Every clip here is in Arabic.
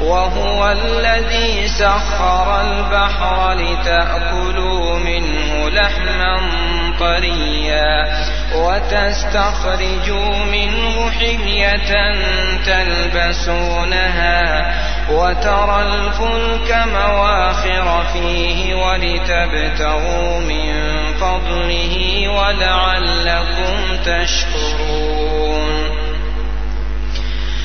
وهو الذي سخر البحر لتأكلوا منه لحما طريا وتستخرجوا منه حمية تلبسونها وترى الفلك مواخر فيه ولتبتغوا من فضله ولعلكم تشكرون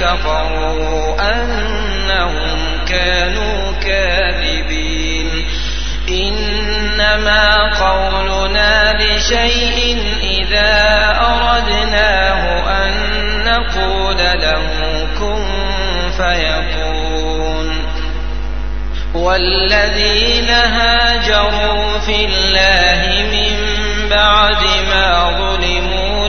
كفروا أنهم كانوا كاذبين. إنما قولنا لشيء إذا أردناه أن نقول له كن فيكون. والذين هاجروا في الله من بعد ما ظلموا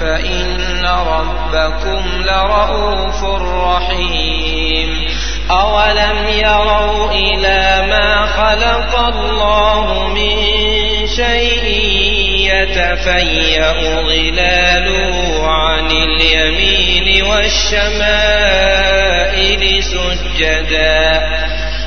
فإن ربكم لرؤوف رحيم. أولم يروا إلى ما خلق الله من شيء يتفيأ ظلاله عن اليمين والشمائل سجدا.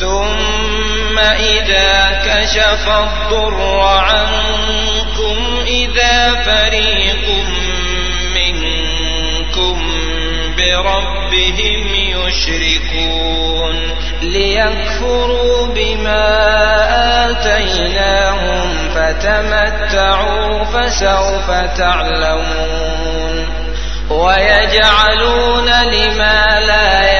ثم إذا كشف الضر عنكم إذا فريق منكم بربهم يشركون ليكفروا بما آتيناهم فتمتعوا فسوف تعلمون ويجعلون لما لا يعلمون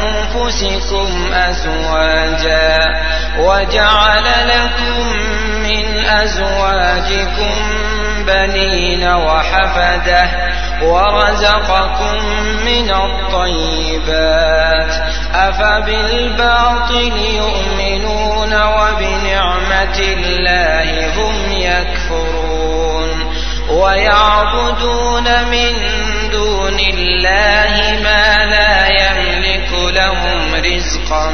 أزواجا وجعل لكم من أزواجكم بنين وحفدة ورزقكم من الطيبات أفبالباطل يؤمنون وبنعمة الله هم يكفرون ويعبدون من دون الله ما لا يملك لهم رزقا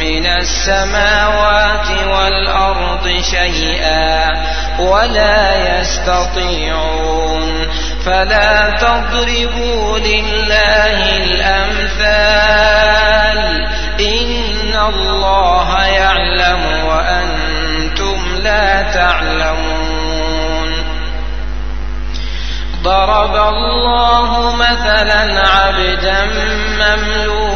من السماوات والأرض شيئا ولا يستطيعون. فلا تضربوا لله الأمثال. إن الله يعلم وأنتم لا تعلمون. ضرب الله مثلا عبدا مملوكا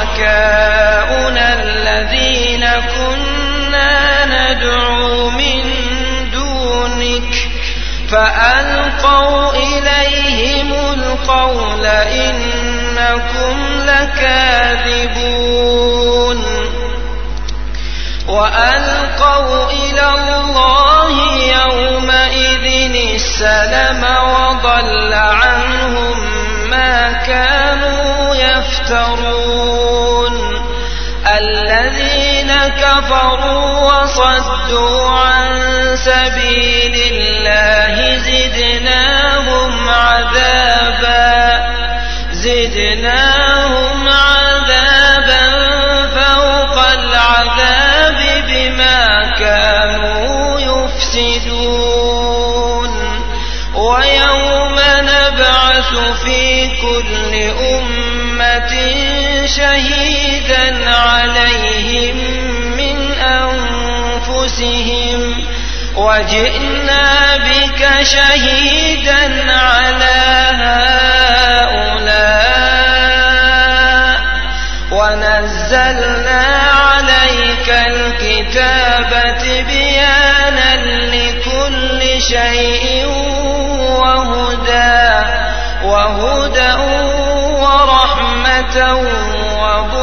شركاؤنا الذين كنا ندعو من دونك فألقوا إليهم القول إنكم لكاذبون وألقوا إلى الله يومئذ السلم وضل عنهم يفترون. الذين كفروا وصدوا عن سبيل الله زدناهم عذابا. زدناهم شهيدا عليهم من أنفسهم. وجئنا بك شهيدا على هؤلاء. ونزلنا عليك الكتاب بيانا لكل شيء وهدى وهدى ورحمة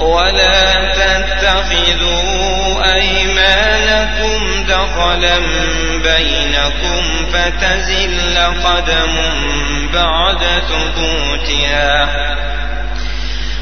ولا تتخذوا أيمانكم دخلا بينكم فتزل قدم بعد ثبوتها.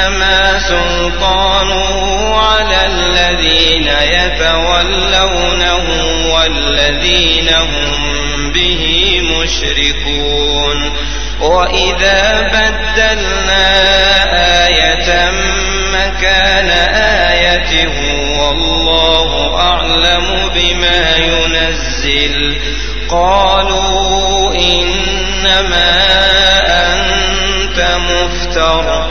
إنما سلطانه على الذين يتولونه والذين هم به مشركون. وإذا بدلنا آية مكان آية والله أعلم بما ينزل. قالوا إنما أنت مفتر.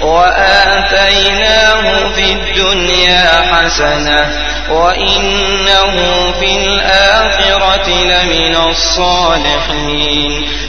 وآتيناه في الدنيا حسنة وإنه في الآخرة لمن الصالحين.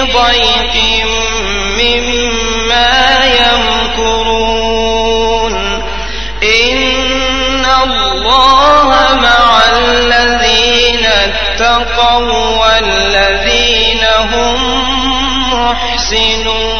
ضيق مما يمكرون. إن الله مع الذين اتقوا والذين هم محسنون.